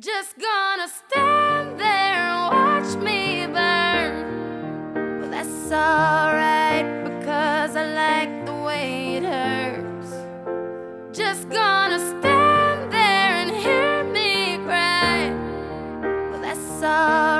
Just gonna stand there and watch me burn. Well, that's alright because I like the way it hurts. Just gonna stand there and hear me cry. Well, that's alright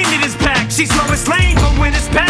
wind in his back. She's Lois Lane, but when it's bad,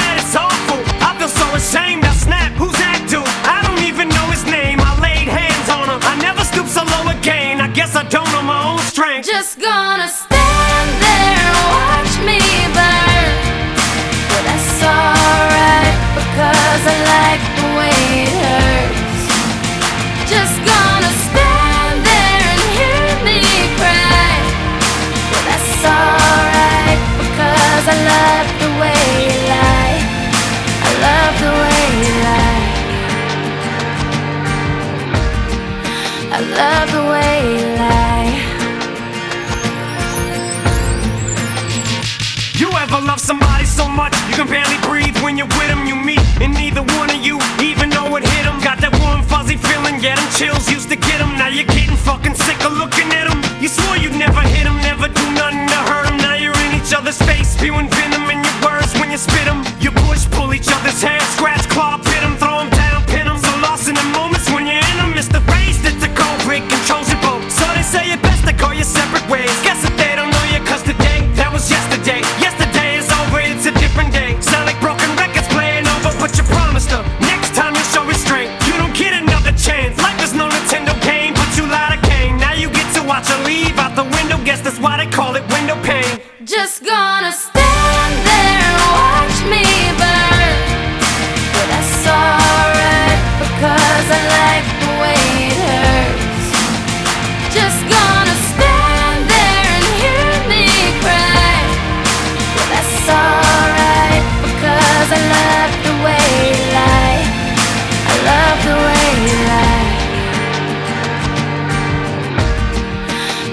somebody so much you can barely breathe when you're with them? You meet, and neither one of you even know it hit them. Got that warm, fuzzy feeling, yeah, them chills used to get them. Now you're getting fucking sick of looking at them. You swore you'd never hit them, never do nothing to hurt them. Now you're in each other's face, spewing venom in your words when you spit them. You push, pull each other's hair, scratch, claw, pit them, throw them down, pin them. So lost in the moments when you're in them, it's the race that's the break controls your boat. So they say it best to call your separate ways. Guess that they don't know you, cause today, that was. Yesterday